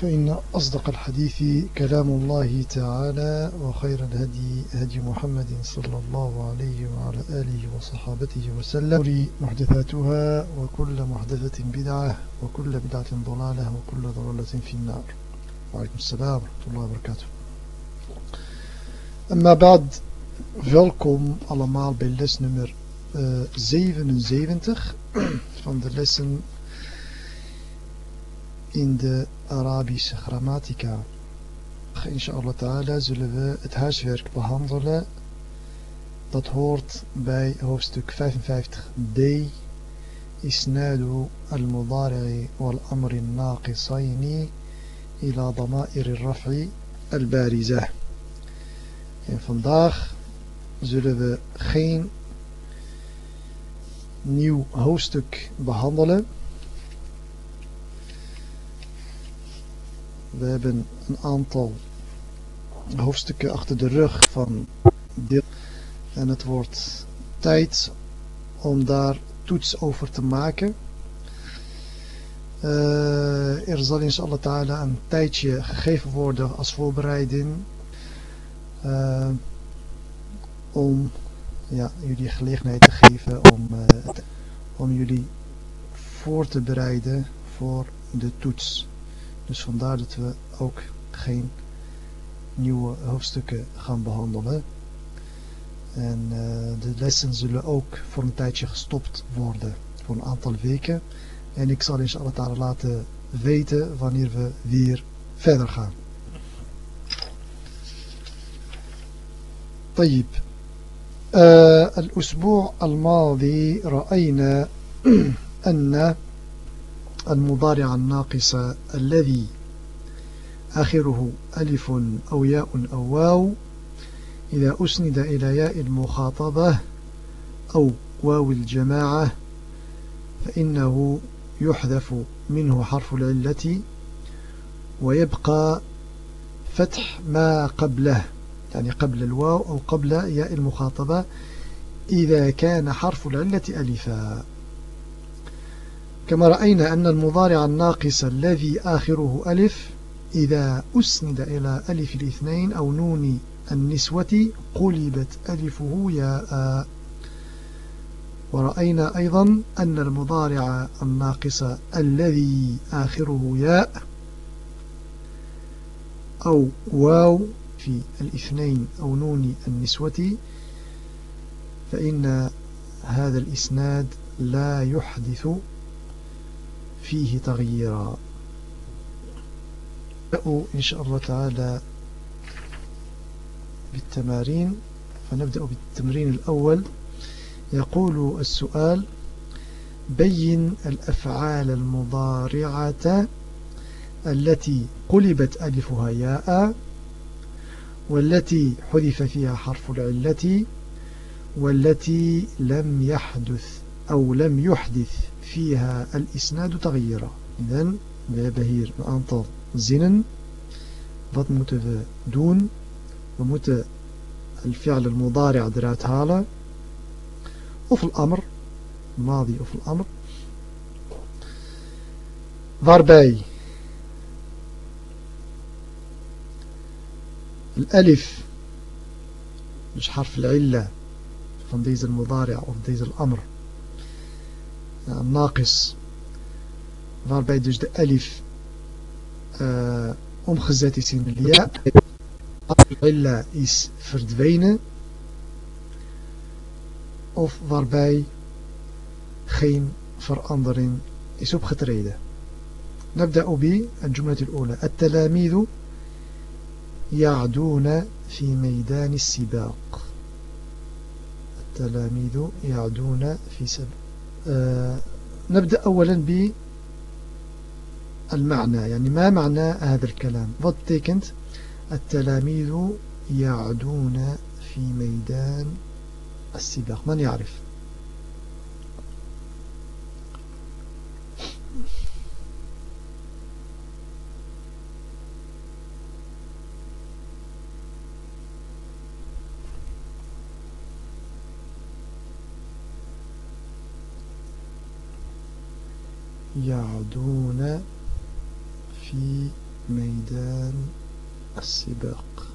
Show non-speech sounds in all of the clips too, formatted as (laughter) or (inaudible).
فإن أصدق الحديث كلام الله تعالى وخير الهدي هدي محمد صلى الله عليه وعلى آله وصحابته وسلم. محدثاتها وكل محدثة بدعة وكل بدعة ضلالة وكل ضلالة في النار. وعليكم السلام ورحمة الله وبركاته. أما بعد welkom allemaal bij les uh, 77 van de in de Arabische grammatica. Inshallah ta'ala zullen we het huiswerk behandelen. Dat hoort bij hoofdstuk 55d. Isnadu al-mudari'i wal-amri naqisayni ila dama'ir al-raf'i al-barizah. En vandaag zullen we geen nieuw hoofdstuk behandelen. We hebben een aantal hoofdstukken achter de rug van dit. En het wordt tijd om daar toets over te maken. Uh, er zal inshallah ta'ala een tijdje gegeven worden als voorbereiding. Uh, om ja, jullie gelegenheid te geven om, uh, om jullie voor te bereiden voor de toets. Dus vandaar dat we ook geen nieuwe hoofdstukken gaan behandelen. En uh, de lessen zullen ook voor een tijdje gestopt worden. Voor een aantal weken. En ik zal inshallah ta'ala laten weten wanneer we weer verder gaan. طيب آه الأسبوع الماضي رأينا أن المضارع الناقص الذي آخره ألف أو ياء أو واو إذا أسند إلى ياء المخاطبة أو واو الجماعة فإنه يحذف منه حرف العلة ويبقى فتح ما قبله يعني قبل الواو أو قبل ياء المخاطبة إذا كان حرف العلة ألفا. كما رأينا أن المضارع الناقص الذي آخره ألف إذا أسند إلى ألف الاثنين أو نون النسوة قلبت ألفه ياء. ورأينا أيضا أن المضارع الناقص الذي آخره ياء أو واو في الاثنين أو نون النسوة فإن هذا الإسناد لا يحدث فيه تغييرا. نبدأ إن شاء الله تعالى بالتمارين فنبدأ بالتمرين الأول. يقول السؤال بين الأفعال المضارعة التي قلبت ألفها ياء والتي حذف فيها حرف العلة والتي لم يحدث أو لم يحدث فيها الإسناد تغييرا إذن we hebben hier een aantal zinnen wat moeten we doen we moeten الفعل المضارع eruit halen of الأمر الماضي of الأمر waarbij الألف dus حرف العلة van deze المضارع of deze الأمر naqis waarbij dus de alif uh, omgezet is in de ja illa is verdwenen of waarbij geen verandering is opgetreden نبدأ بالجملة الأولى التلاميذ يعدون في ميدان السباق التلاميذ يعدون في سباق آه، نبدأ أولا بالمعنى. يعني ما معنى هذا الكلام؟ Betekent التلاميذ يعدون في ميدان السباق. من يعرف؟ يعدون في ميدان السباق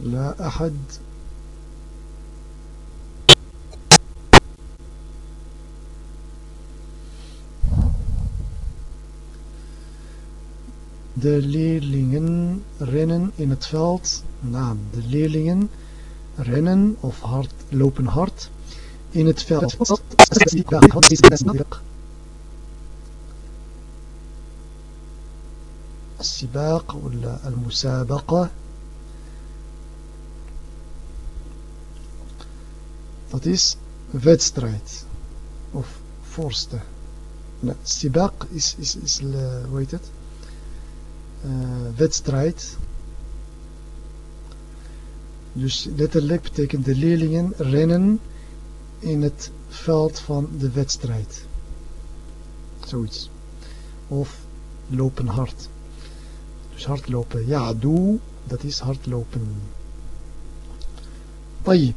لا أحد De leerlingen rennen in het veld. Naam. De leerlingen rennen of hard, lopen hard in het veld. السباق ولا المسابقة dat is wedstrijd of voorste nee, sibaq is, is, is hoe heet het uh, wedstrijd dus letterlijk betekent de leerlingen rennen in het veld van de wedstrijd. Zoiets. Of lopen hard. Dus hardlopen. Ja, doe. Dat is hardlopen. طيب.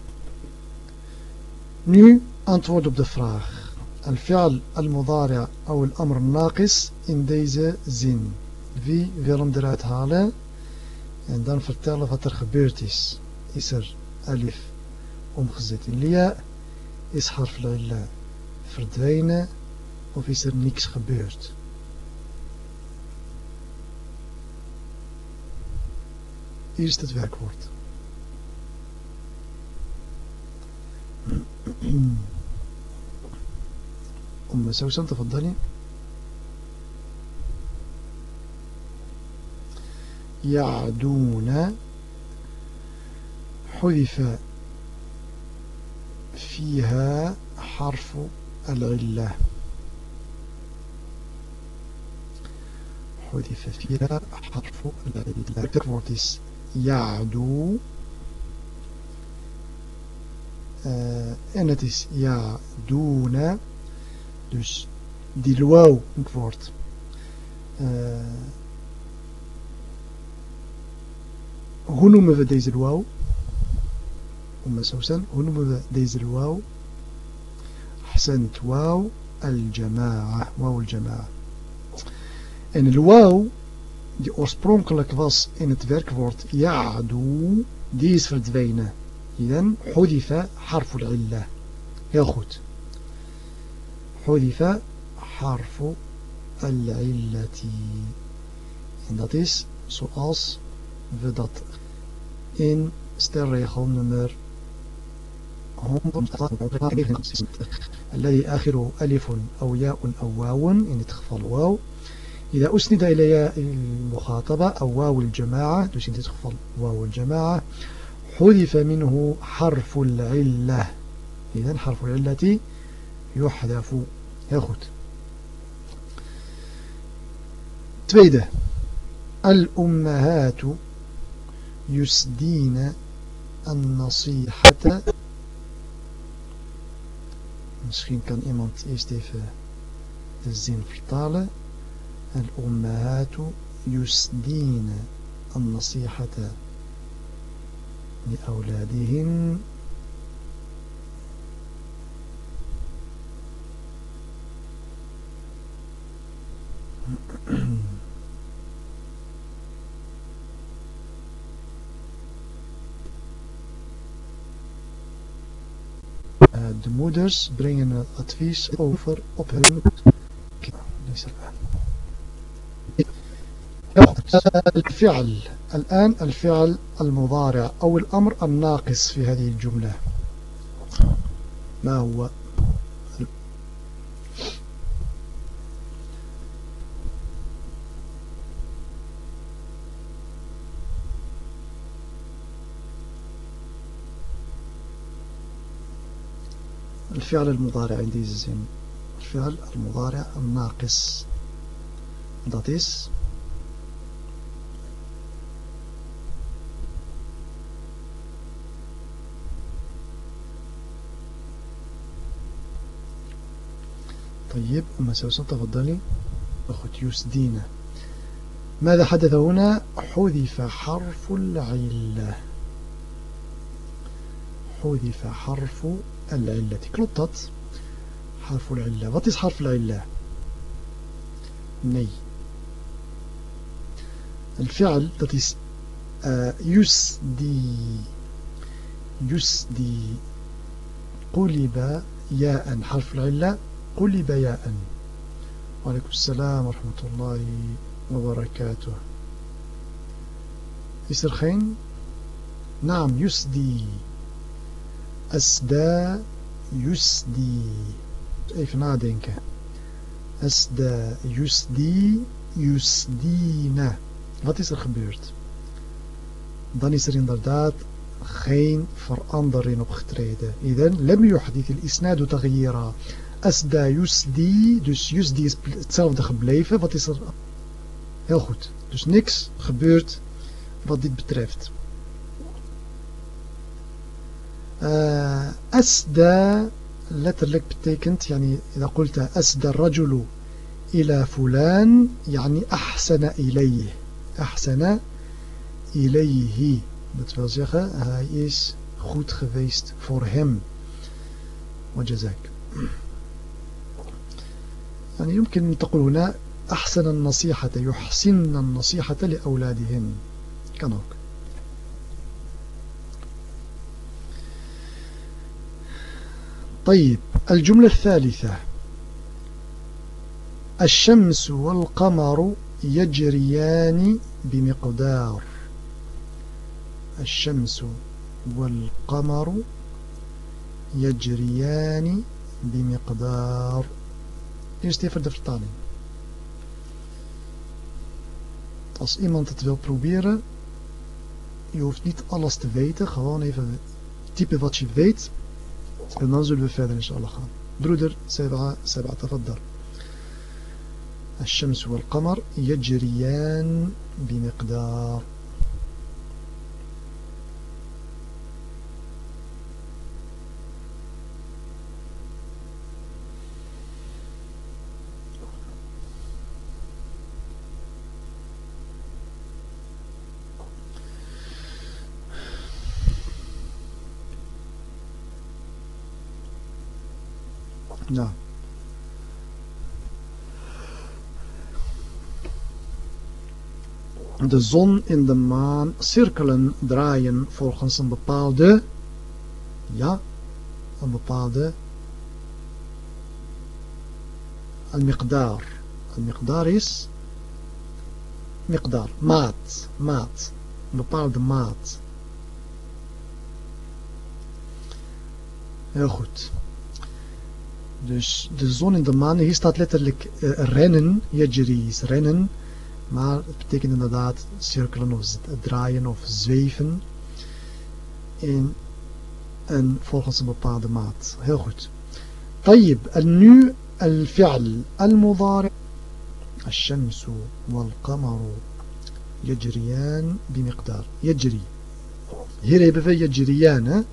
Nu antwoord op de vraag. Al-fi'al al-mudari' of al-amr naqis in deze zin. Wie wil hem eruit halen? En dan vertellen wat er gebeurd is. Is er alif omgezet in lia? Is harf illa verdwenen? Of is er niks gebeurd? Eerst het werkwoord. أم سوسن تفضلي يعدون حذف فيها حرف العلة حذف فيها حرف العلة het يعدو uh, en het is يعدون dus die واو wordt uh, hoe noemen we deze واو أم سوسن ونبدأ deze الواو أحسنت واو الجماعة واو الجماعة. en الواو die oorspronkelijk was in het werkwoord يعدو ديز فردفينة إذن حذف حرف العلة. ياخد حذف حرف العلة. إن ذات إس سؤال في إن ستر رقم نمبر الذي آخره ألف أو ياء أو واو in dit geval واو إذا أسند إلى ياء المخاطبة أو واو الجماعة dus in dit واو الجماعة. حذف منه حرف العلة. إذا حرف العلة يحذف. heel goed الأمهات يسدين النصيحة Misschien kan iemand eerst even de zin vertalen. الأمهات يسدين النصيحة لأولادهن de moeders brengen het advies over op hun الفعل الآن الفعل المضارع أو الأمر الناقص في هذه الجملة ما هو الفعل المضارع عندي زين. الفعل المضارع الناقص. Dat is طيب أما سوسن تفضلي. أخت يوسدينا ماذا حدث هنا؟ حذف حرف العله حذف حرف العلة. klopt حرف العلة. Wat حرف العلة؟ nee الفعل dat uh, يسدي. يسدي. قلب ياء. حرف العلة. قلب ياء. وعليكم السلام ورحمة الله وبركاته. geen? Naam, Yusdi. Asda, Yusdi. Even nadenken. Asda, Yusdi, Yusdina. Wat is er gebeurd? Dan is er inderdaad geen verandering opgetreden. Iden, lem yuhdith al-isnadu taghyira. Asda yusdi, dus yusdi is hetzelfde gebleven. Wat is er? Heel goed. Dus niks gebeurt wat dit betreft. Uh, asda letterlijk betekent, yani, إذا قلت أسدى الرجل إلى فلان يعني أحسن إليه أحسن إليه. Dat wil zeggen, hij is goed geweest voor hem. وجزاك. يعني يمكن تقول هنا أحسن النصيحة يحسن النصيحة لأولادهن. كان ook طيب الجملة الثالثة. الشمس والقمر يجريان بمقدار. الشمس والقمر يجريان بمقدار. استيفر دفتالي Als iemand het wil proberen, je hoeft niet alles te weten, gewoon even typen wat je weet, سننزل بفعل إن شاء الله خان برودر سبعة سبعة تفضل. الشمس والقمر يجريان بمقدار De zon en de maan cirkelen draaien volgens een bepaalde, ja, een bepaalde al-miqdar. Al-miqdar is miqdar, maat, maat, een bepaalde maat. Heel goed. Dus de zon en de maan, hier staat letterlijk uh, rennen, yajri is rennen, maar het betekent inderdaad cirkelen of draaien of zweven in en volgens een bepaalde maat. Heel goed. طيب nu الفعل المضارع الشمس والقمر يجريان بمقدار يجري hier hebben we يجريان hè?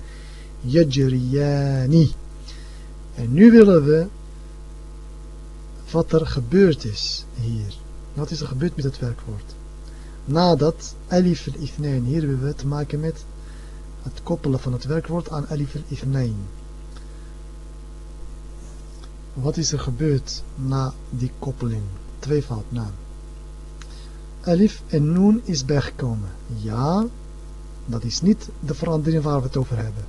يجريان En nu willen we wat er gebeurd is hier. Wat is er gebeurd met het werkwoord? Nadat alif al-ithnain, hier hebben we te maken met het koppelen van het werkwoord aan alif al-ithnain. Wat is er gebeurd na die koppeling? Tweevoud na. Alif en noon is bijgekomen. Ja, dat is niet de verandering waar we het over hebben.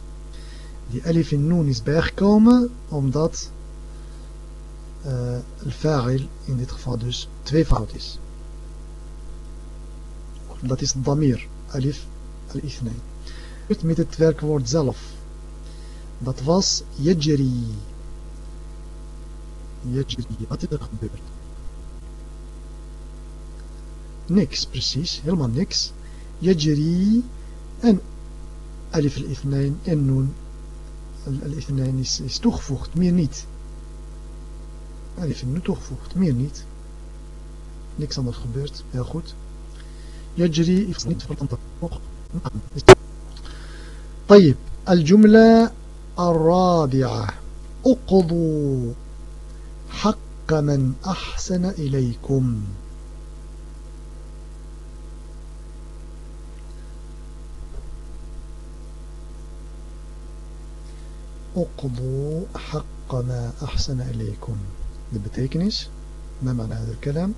Die alif in noon is bijgekomen omdat uh, al-fa'il in dit geval dus tweevoud is. Dat is damir, alif al-ithnain. Met het werkwoord zelf. Dat was yajri. Yajri. Wat is er gebeurd? Niks, precies. Helemaal niks. Yajri en alif al-ithnain en noon al-ithnain is, is toegevoegd, meer niet. Alif nu toegevoegd, meer niet. Niks anders gebeurt, heel goed. يجري is niet veranderd. طيب الجملة الرابعة اقضوا حق من أحسن إليكم اقضوا حق ما أحسن إليكم de betekenis ما معنى هذا الكلام؟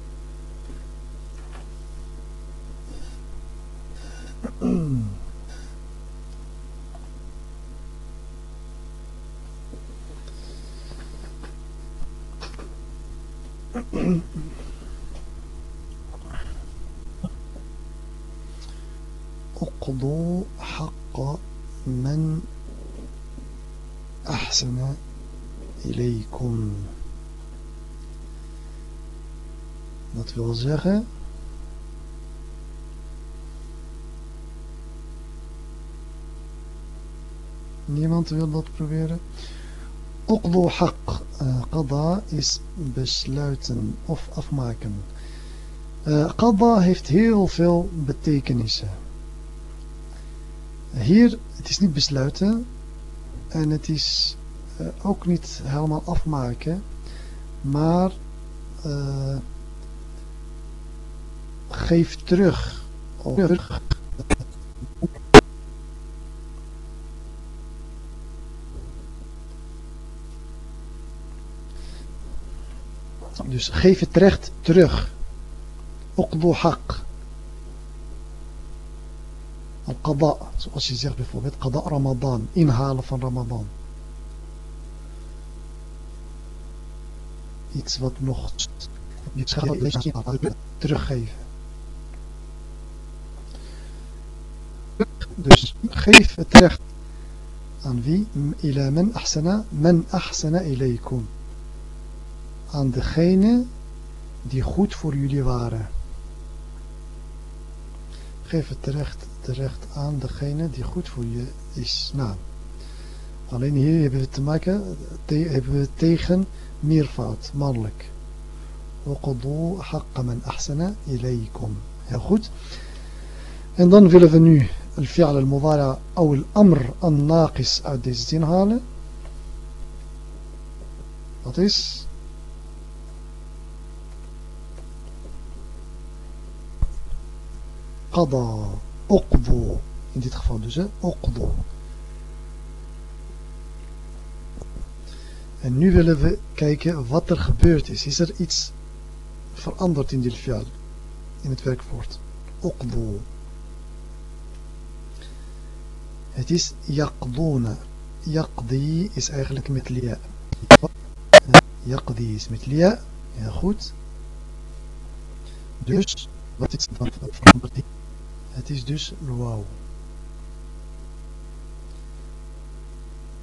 اقضوا حق من أحسن إليكم. Dat wil zeggen Niemand wil dat proberen? Uqdu haq. Uh, qada is besluiten of afmaken. Uh, qada heeft heel veel betekenissen. Hier, het is niet besluiten. En het is uh, ook niet helemaal afmaken. Maar uh, geef terug. Of terug. Dus geef het recht terug. Uqdu haq. Al-qada, zoals je zegt bijvoorbeeld, qada Ramadan, inhalen van Ramadan. Iets wat nog teruggeven. Dus geef het recht aan wie? Ila men ahsana, men ahsana ilaykum. Aan degene die goed voor jullie waren. Geef het terecht, terecht aan degene die goed voor je is. Nou, alleen hier hebben we te maken te, hebben we tegen meervoud, mannelijk. وقضوا حق من أحسن إليكم. Heel goed. En dan willen we nu الفعل المضارع أو الأمر الناقص uit deze zin halen. Dat is قضى اقضوا in dit geval dus اقضوا en nu willen we kijken wat er gebeurd is is er iets veranderd in dit fi'al in het werkwoord اقضوا Het is yaqduna. Yaqdi is eigenlijk met lia. Yaqdi is met lia. Ja, goed. Dus, wat is dan veranderd? Het is dus wauw.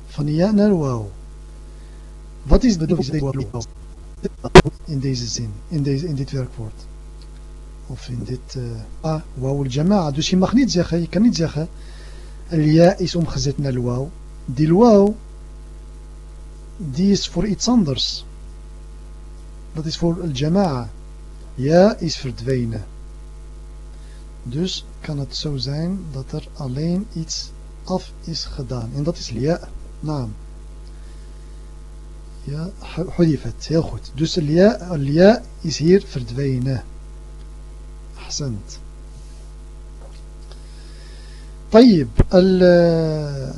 Van ja naar wauw. Wat is de bedoeling in deze zin, in, deze, in dit werkwoord? Of in dit... Uh, ah, wauw al-jama'a. Dus je mag niet zeggen, je kan niet zeggen... الياء اليائس مخزتنا الواو. دي الواو. ديس فور ايتس اندرس دات از فور الجماعة. يا از فردفينه دوس كان ات سو زين دات ار الين ايتس of is gedaan en dat is الياء. نعم ja حذفت heel goed dus الياء الياء is hier verdwenen احسنت طيب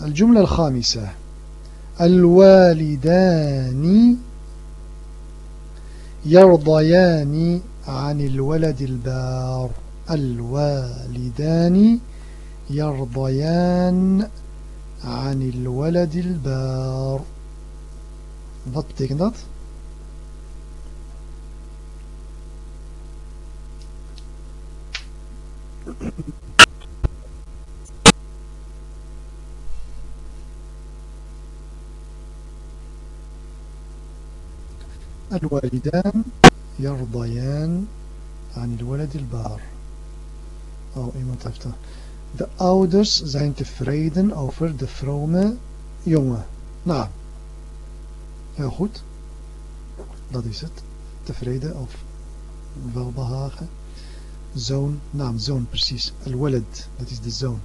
الجملة الخامسة. الوالدان يرضيان عن الولد البار. الوالدان يرضيان عن الولد البار. Wat betekent dat? الوالدان يرضيان عن الولد البار Oh, iemand heeft dat. De ouders zijn tevreden over de vrome jongen. Nou, heel goed. Dat is het. Tevreden of welbehagen. Zoon, naam, zoon precies. Al-walad, dat is de zoon.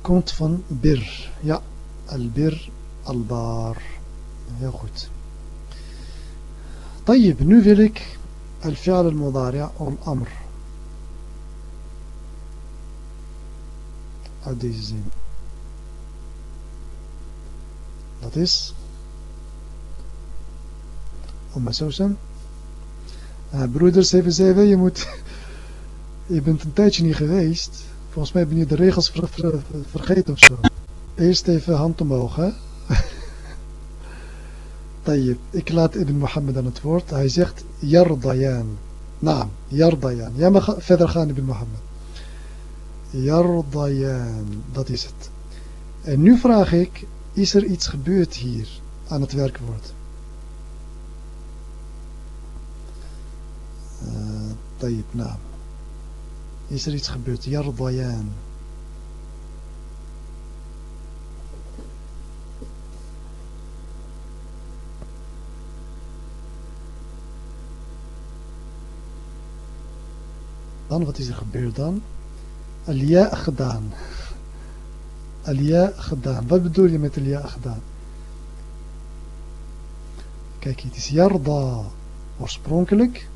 Komt van bir. Ja, al-bir, al-bar. Heel goed. طيب nu wil ik الفعل المضارع والأمر uit deze zin. Dat is Oma Sousan. Uh, broeder 77, je moet (laughs) je bent een tijdje niet geweest. Volgens mij ben je de regels ver, ver, vergeten of zo. Eerst even hand omhoog, hè. Tayyip, ik laat Ibn Mohammed aan het woord. Hij zegt Yardayan. Naam, Yardayan. Jij mag verder gaan, Ibn Mohammed. Yardayan, dat is het. En nu vraag ik, is er iets gebeurd hier aan het werkwoord? Eh, uh, naam. Is er iets gebeurd? Yardayan. Wat is er gebeurd dan? Alia gedaan. Alia gedaan. Wat bedoel je met alia gedaan? Kijk, het is yarda oorspronkelijk.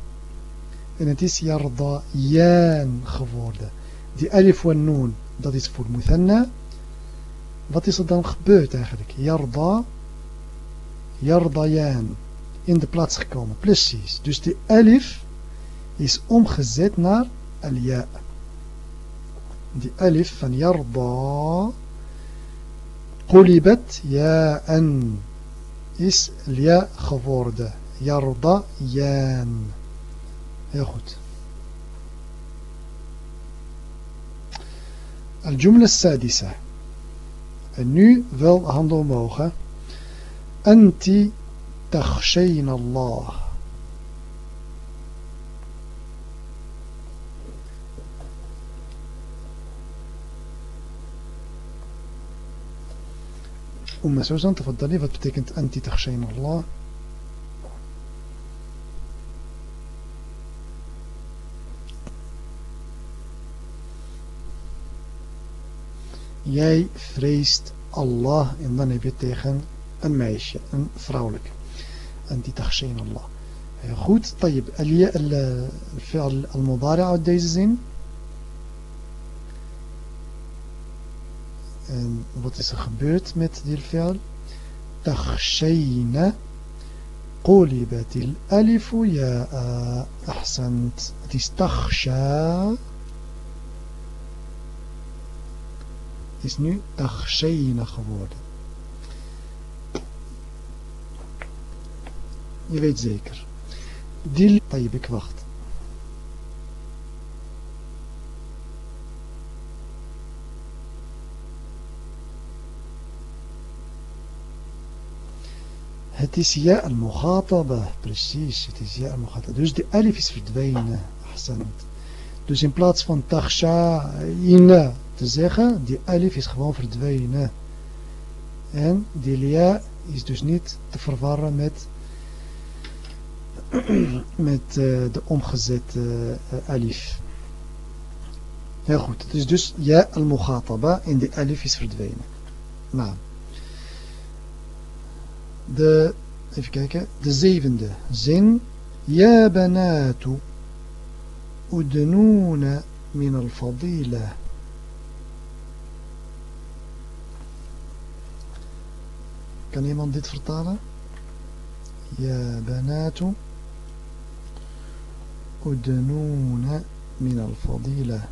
En het is yarda yan geworden. Die alif en noon, dat is voor muthanna. Wat is er dan gebeurd eigenlijk? Yarda, yarda yan. In de plaats gekomen. Precies. Dus die alif is omgezet naar الياء. دي ألف فن يرضى قلبت ياء. إس الياء خفورد يرضى يان. ياخد الجملة السادسة. النو فل هندو موخة أنت تخشين الله أم سوزان تفضلي wat betekent أنت تخشين الله Jij vreest Allah en dan heb je tegen een meisje, een vrouwelijk. En die تخشين Allah. Goed, طيب الفعل المضارع uit deze zin En wat is er gebeurd met die fi'al? تخشين قلبت الألف ياء أحسنت het is تخشى is nu تخشين geworden je weet zeker طيب ik wacht Het is ja al-mughataba. Precies, het is ja al-mughataba. Dus de alif is verdwenen. Ahsanat. Dus in plaats van takhsha'ina te zeggen, die alif is gewoon verdwenen. En die lia is dus niet te verwarren met, (clears throat) met uh, de omgezette uh, alif. Heel goed. Het is dus ja al-mughataba en die alif is verdwenen. Nou de, even kijken, de zevende zin. Ja banatu udnuna min al-fadila. Kan iemand dit vertalen? Ja banatu udnuna min al-fadila.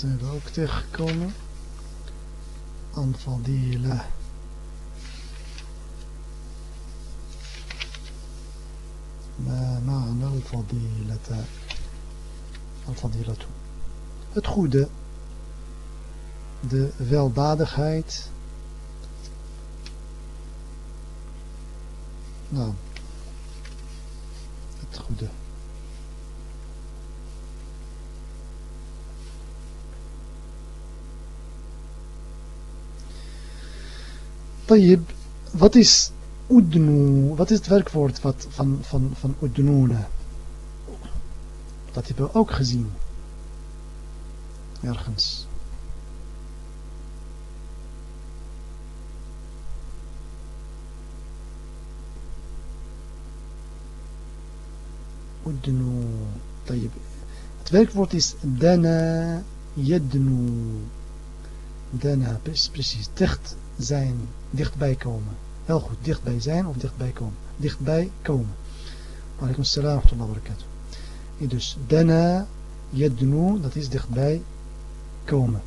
zijn we ook tegengekomen. Anfadila. Maar na Anfadilata. Anfadilatu. Het goede. De weldadigheid. Nou. Het goede. طيب wat is udnu wat is het werkwoord wat van, van, van udnuna dat hebben we ook gezien ergens udnu طيب het werkwoord is dana yadnu dana precies dicht zijn dichtbij komen. Heel goed dichtbij zijn of dichtbij komen. Dichtbij komen. Alaikum salam wa rahmatullahi wa dus dana yadnu dat is dichtbij komen.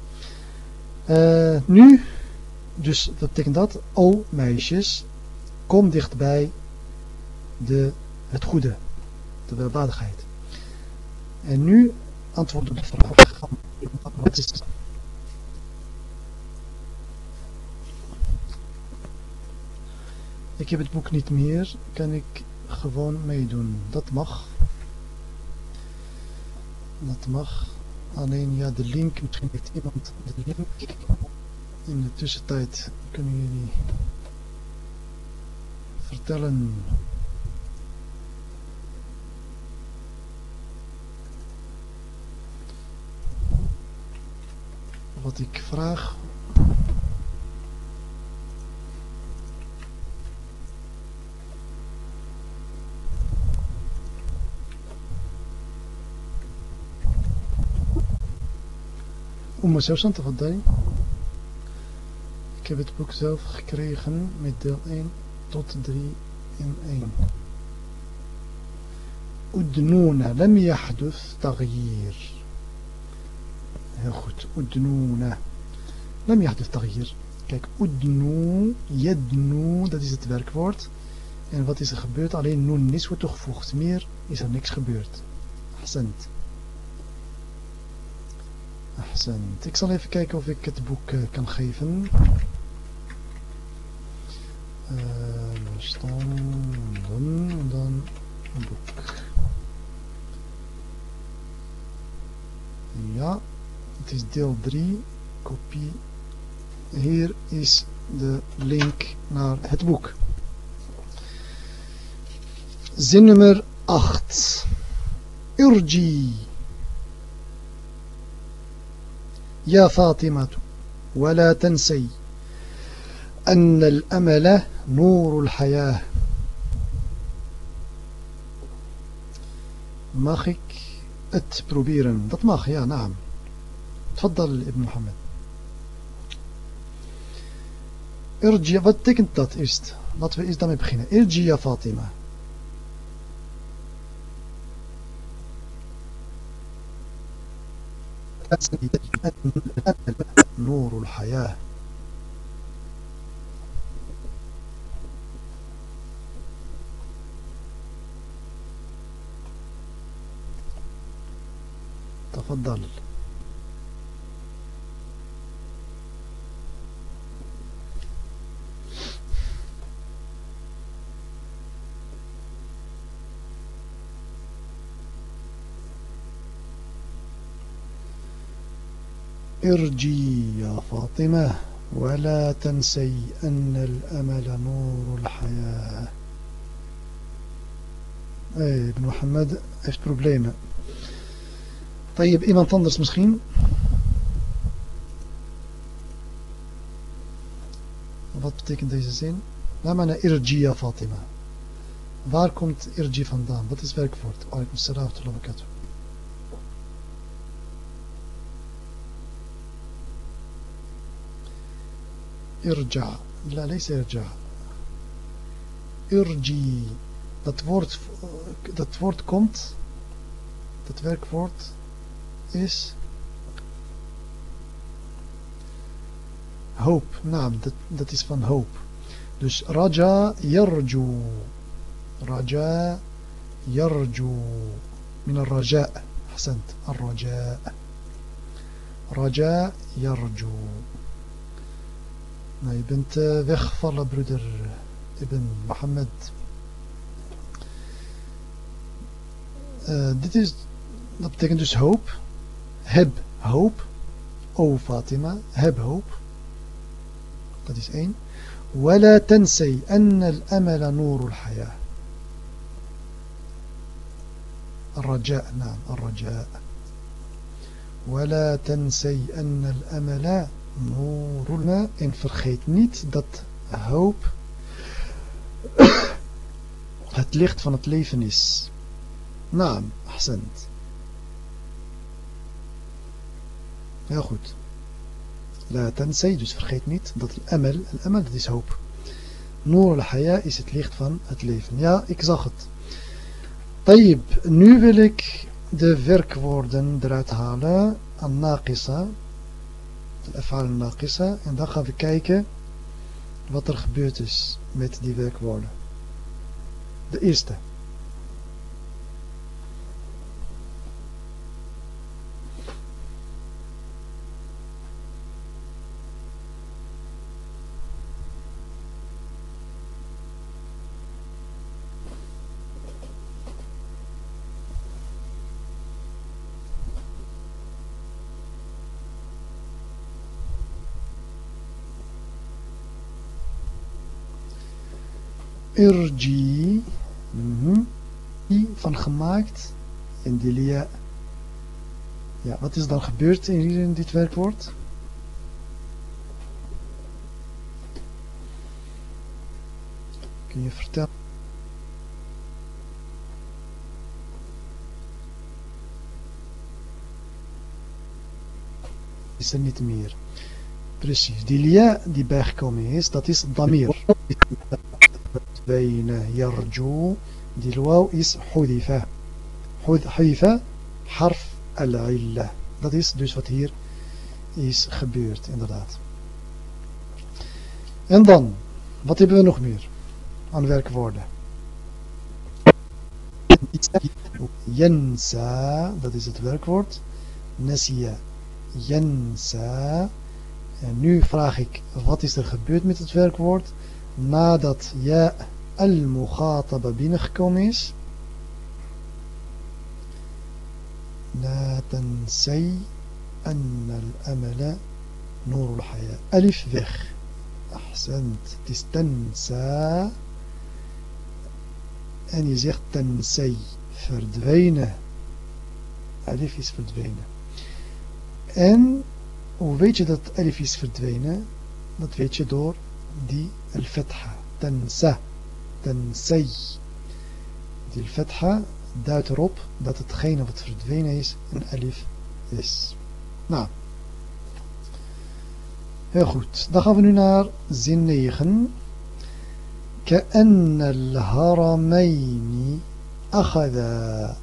Uh, nu dus wat betekent dat o meisjes kom dichtbij de, het goede de weldadigheid. En nu antwoord op de vraag wat is ik heb het boek niet meer. Kan ik gewoon meedoen? Dat mag. Dat mag. Alleen ja de link misschien heeft iemand de link. In de tussentijd kunnen jullie vertellen. Wat ik vraag. Om Zelfstand te Dijn. Ik heb het boek zelf gekregen met deel 1 tot 3 in 1. Udnuna lam yahduth taghyir. Heel goed. Udnuna lam yahduth taghyir. Kijk, udnu, yadnu, dat is het werkwoord. En wat is er gebeurd? Alleen nun is toegevoegd. Meer is er niks gebeurd. Hassend. Ik zal even kijken of ik het boek uh, kan geven. Bestanden en dan een boek. Ja. Het is deel 3, kopie. Hier is de link naar het boek. Zin nummer 8. ارجي. يا فاطمة ولا تنسي أن الأمل نور الحياة. mag ik het proberen dat mag ja نعم. تفضل ابن محمد. ارجي wat betekent dat eerst laten we eerst daarmee beginnen ارجي يا فاطمة. نور الحياة. تفضل. ارجي يا فاطمة ولا تنسي أن الأمل نور الحياة اي ابن محمد heeft problemen طيب iemand anders misschien wat betekent deze zin معنى ارجي يا فاطمة waar komt irji vandaan wat is werkwoord alaikum salam wa rahmatullahi ارجع لا ليس ارجع ارجي dat woord dat woord komt dat werkwoord is hoop naam dat, dat is van hoop dus raja yarju raja yarju من الرجاء أحسنت الرجاء رجاء يرجو Nou, je bent uh, weggevallen, broeder Ibn Mohammed. Uh, dit is, dat betekent dus hoop. Heb hoop. O Fatima, heb hoop. Dat is één. ولا تنسي أن الأمل نور الحياة الرجاء نعم الرجاء ولا تنسي أن الأمل Moerulna. En vergeet niet dat hoop (coughs) het licht van het leven is. Naam, ahsend. Heel goed. Laten tenzij, dus vergeet niet dat het Emel, al-amal dat is hoop. Noor al-haya is het licht van het leven. Ja, ik zag het. Tayyib, nu wil ik de werkwoorden eruit halen. An-naqisa, al-af'al naqisa. En dan gaan we kijken wat er gebeurd is met die werkwoorden. De eerste. gemaakt. En Delia... Ja, wat is dan gebeurd in, dit werkwoord? Kun je vertellen? Is er niet meer. Precies. Die lia die bijgekomen is, dat is damir. (laughs) Eh, die is. Hudhaifa harf al-illa. Dat is dus wat hier is gebeurd, inderdaad. En dan, wat hebben we nog meer aan werkwoorden? Jensa, dat is het werkwoord. Nasiya, Jensa. En nu vraag ik, wat is er gebeurd met het werkwoord? Nadat ja al-mukhataba binnengekomen is لا تنسي أن الأمل نور الحياة. ألف ذخ أحسنت. تستنسى أني زيخ تنسي. فردفينة ألف is verdwenen en hoe weet je dat ألف is verdwenen dat weet je door de الفتحة. تنسى. تنسي. de الفتحة. Duidt erop dat hetgene wat verdwenen is een ألف is. Nou. Heel goed. Dan gaan we nu naar zin 9. كأن الهرمين أخذا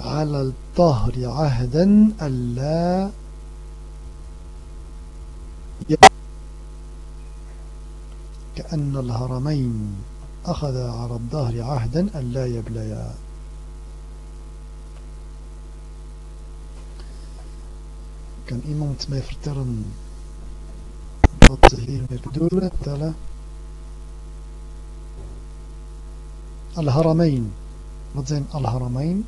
على الطهر عهدا ألا كأن الهرمين أخذ على الظهر عهدا أن لا يبليا Kan iemand mij vertellen wat ze hiermee bedoelen? Vertellen. Al-Haramain. Wat zijn Al-Haramain?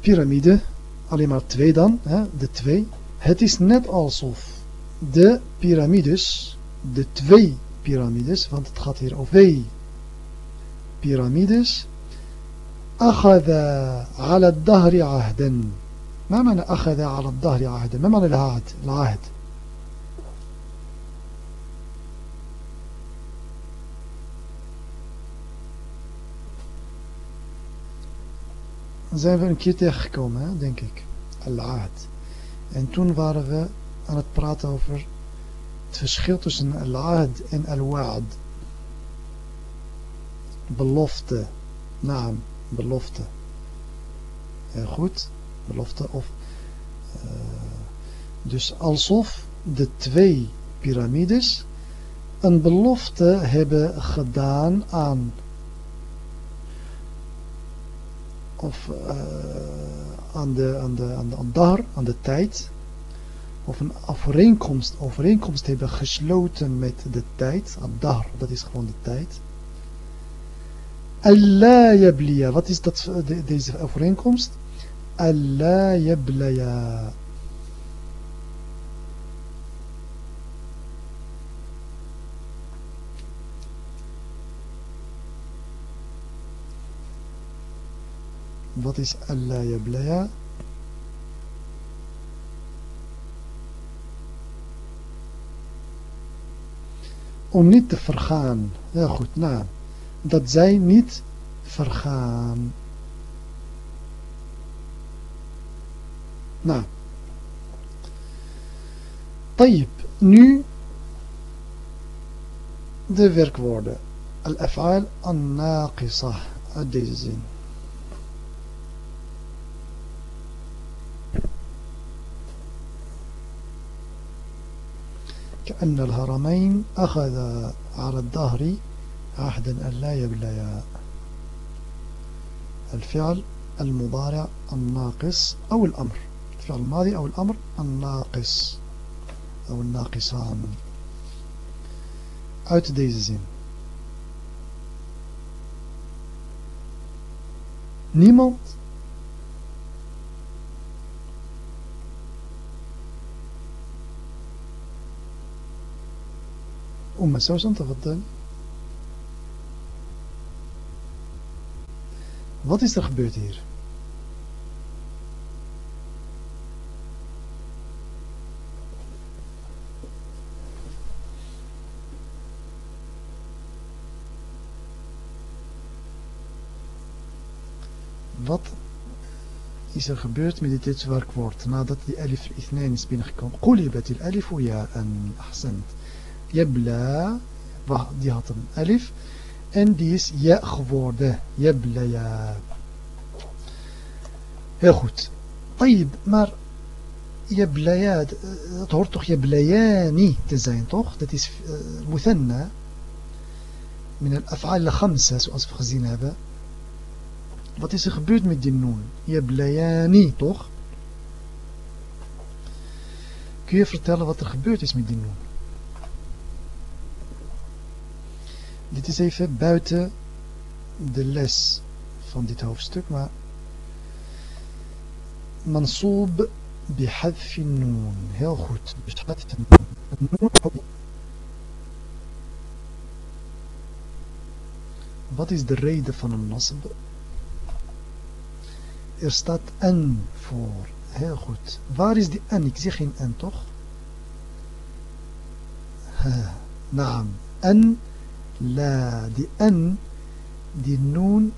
Pyramide. Alleen maar twee dan. Hè? De twee. Het is net alsof de piramides, de twee piramides, want het gaat hier over twee piramides, أخذ على الدهر عهدا. ما معنى أخذ على الدهر عهدا؟ ما معنى العهد العهد. زين فين كيتيخ كوم دينكك. العهد. إن تون فارغة أنا تبرات أوفر. تشخيط العهد إن الوعد. بلوفته نعم. Belofte. Goed, belofte of... Uh, dus alsof de twee piramides een belofte hebben gedaan aan of uh, aan de aan de aan de, aan aan de tijd of een overeenkomst, overeenkomst hebben gesloten met de tijd. Adar, dat is gewoon de tijd. Alla yabliya. Wat is dat, de, deze overeenkomst? Alla yablaya. Wat is alla yablaya? Om niet te vergaan. Heel goed, naam. Nou. Dat zij niet vergaan. Nou. طيب nu de werkwoorden al-af'al an-naqisa uit deze zin كأن الهرمين أخذ على الظهر عهدا أن لا يبليا الفعل المضارع الناقص أو الأمر. الفعل الماضي أو الأمر الناقص أو الناقصان. uit deze zin. Niemand أم سوسن تفضل. Wat is er gebeurd hier? Wat is er gebeurd met dit werkwoord nadat die alif al-ithnain is binnengekomen? Qulibat al-alif ja en ahsant. Yabla, die had een alif en die is ja geworden. Yabla ja. Heel goed. طيب, maar يبليا dat hoort toch يبلياني te zijn toch? Dat is muthanna من الأفعال الخمسة zoals we gezien hebben. Wat is er gebeurd met die noon? Yablayani, toch? Kun je vertellen wat er gebeurd is met die noon? Dit is even buiten de les van dit hoofdstuk, maar mansoob بحذف النون heel goed بحذف النون wat is de reden van een nasb Er staat en voor. Heel goed. Waar is die en? Ik zeg geen en, toch? Naam. En, لا دي أن دي النون